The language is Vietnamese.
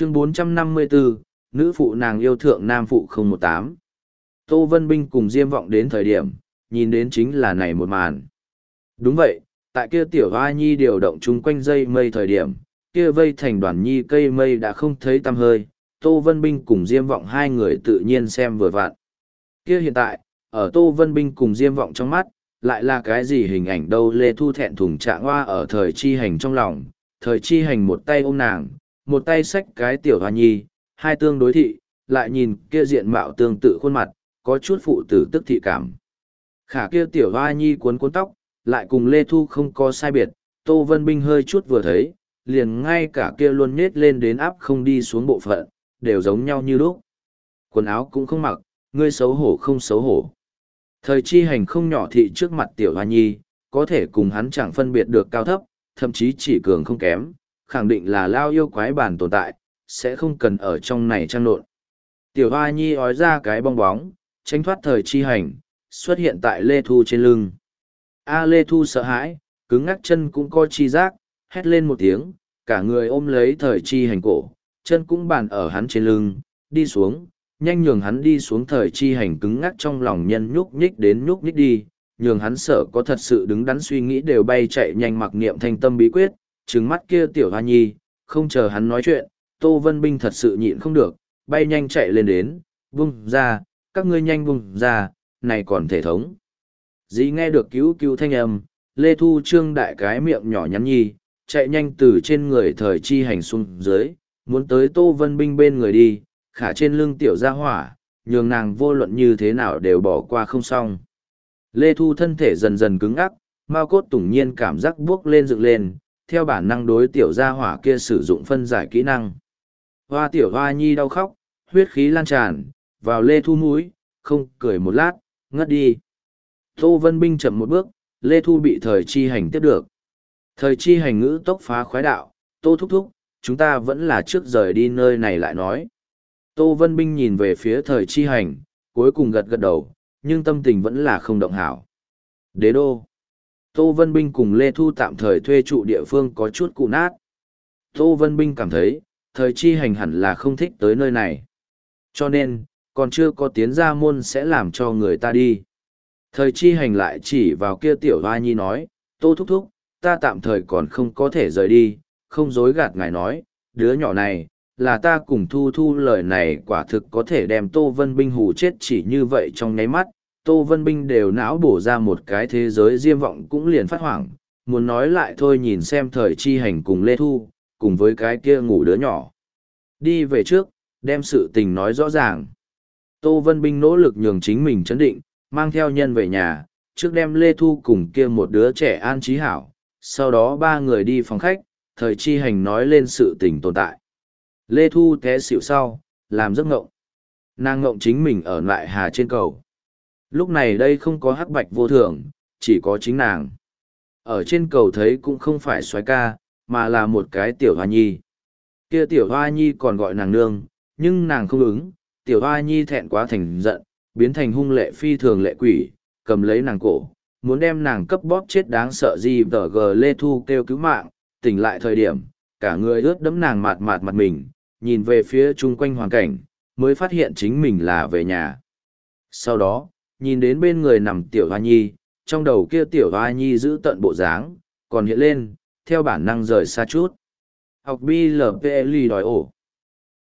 chương 454, nữ phụ nàng yêu thượng nam phụ 018. Tô Vân Binh cùng Diêm Vọng đến thời điểm, nhìn đến chính là này một màn. Đúng vậy, tại kia tiểu hoa nhi điều động chung quanh dây mây thời điểm, kia vây thành đoàn nhi cây mây đã không thấy tăm hơi, Tô Vân Binh cùng Diêm Vọng hai người tự nhiên xem vừa vặn. Kia hiện tại, ở Tô Vân Binh cùng Diêm Vọng trong mắt, lại là cái gì hình ảnh đâu Lê Thu thẹn thùng trạng hoa ở thời chi hành trong lòng, thời chi hành một tay ôm nàng, một tay xách cái tiểu hoa nhi, hai tương đối thị, lại nhìn kia diện mạo tương tự khuôn mặt, có chút phụ tử tức thị cảm. Khả kia tiểu hoa nhi cuốn cuốn tóc, lại cùng Lê Thu không có sai biệt, Tô Vân Binh hơi chút vừa thấy, liền ngay cả kia luôn nết lên đến áp không đi xuống bộ phận, đều giống nhau như lúc. Quần áo cũng không mặc, ngươi xấu hổ không xấu hổ. Thời chi hành không nhỏ thị trước mặt tiểu hoa nhi, có thể cùng hắn chẳng phân biệt được cao thấp, thậm chí chỉ cường không kém, khẳng định là lao yêu quái bản tồn tại, sẽ không cần ở trong này trang nộn. Tiểu hoa nhi ói ra cái bong bóng, tránh thoát thời chi hành, xuất hiện tại Lê Thu trên lưng. A Lê Thu sợ hãi, cứng ngắc chân cũng coi chi giác, hét lên một tiếng, cả người ôm lấy thời chi hành cổ, chân cũng bàn ở hắn trên lưng, đi xuống, nhanh nhường hắn đi xuống thời chi hành cứng ngắc trong lòng nhân nhúc nhích đến nhúc nhích đi, nhường hắn sợ có thật sự đứng đắn suy nghĩ đều bay chạy nhanh mặc niệm thanh tâm bí quyết, trừng mắt kia tiểu hoa nhi, không chờ hắn nói chuyện, Tô Vân Binh thật sự nhịn không được, bay nhanh chạy lên đến, vung ra, các ngươi nhanh vung ra, này còn thể thống. Dĩ nghe được cứu cứu thanh âm, Lê Thu Trương đại cái miệng nhỏ nhắn nhi, chạy nhanh từ trên người thời chi hành xuống dưới, muốn tới Tô Vân Binh bên người đi, khả trên lưng tiểu gia hỏa, nhường nàng vô luận như thế nào đều bỏ qua không xong. Lê Thu thân thể dần dần cứng ắc, Mao cốt tủng nhiên cảm giác buốc lên dựng lên, theo bản năng đối tiểu gia hỏa kia sử dụng phân giải kỹ năng. Hoa tiểu hoa nhi đau khóc, huyết khí lan tràn, vào Lê Thu mũi, không cười một lát, ngất đi. Tô Vân Binh chậm một bước, Lê Thu bị thời chi hành tiếp được. Thời chi hành ngữ tốc phá khoái đạo, Tô thúc thúc, chúng ta vẫn là trước rời đi nơi này lại nói. Tô Vân Binh nhìn về phía thời chi hành, cuối cùng gật gật đầu, nhưng tâm tình vẫn là không động hảo. Đế đô. Tô Vân Binh cùng Lê Thu tạm thời thuê trụ địa phương có chút cụ nát. Tô Vân Binh cảm thấy, thời chi hành hẳn là không thích tới nơi này. Cho nên, còn chưa có tiến ra môn sẽ làm cho người ta đi. Thời chi hành lại chỉ vào kia tiểu hoa nhi nói, Tô Thúc Thúc, ta tạm thời còn không có thể rời đi, không dối gạt ngài nói, đứa nhỏ này, là ta cùng thu thu lời này quả thực có thể đem Tô Vân Binh hù chết chỉ như vậy trong nháy mắt. Tô Vân Binh đều não bổ ra một cái thế giới diêm vọng cũng liền phát hoảng, muốn nói lại thôi nhìn xem thời chi hành cùng Lê Thu, cùng với cái kia ngủ đứa nhỏ. Đi về trước, đem sự tình nói rõ ràng. Tô Vân Binh nỗ lực nhường chính mình chấn định, mang theo nhân về nhà, trước đem Lê Thu cùng kia một đứa trẻ an trí hảo, sau đó ba người đi phòng khách, thời chi hành nói lên sự tình tồn tại. Lê Thu té xịu sau, làm giấc ngộng. Nàng ngộng chính mình ở lại hà trên cầu. Lúc này đây không có hắc bạch vô thường, chỉ có chính nàng. Ở trên cầu thấy cũng không phải xoái ca, mà là một cái tiểu hoa nhi. Kia tiểu hoa nhi còn gọi nàng nương, nhưng nàng không ứng, tiểu hoa nhi thẹn quá thành giận, biến thành hung lệ phi thường lệ quỷ, cầm lấy nàng cổ, muốn đem nàng cấp bóp chết đáng sợ gì vở gờ lê thu kêu cứu mạng, tỉnh lại thời điểm, cả người ướt đẫm nàng mạt mạt mặt mình, nhìn về phía chung quanh hoàn cảnh, mới phát hiện chính mình là về nhà. Sau đó, nhìn đến bên người nằm tiểu hoa nhi, trong đầu kia tiểu hoa nhi giữ tận bộ dáng, còn hiện lên, theo bản năng rời xa chút. Học BLPL đòi ổ.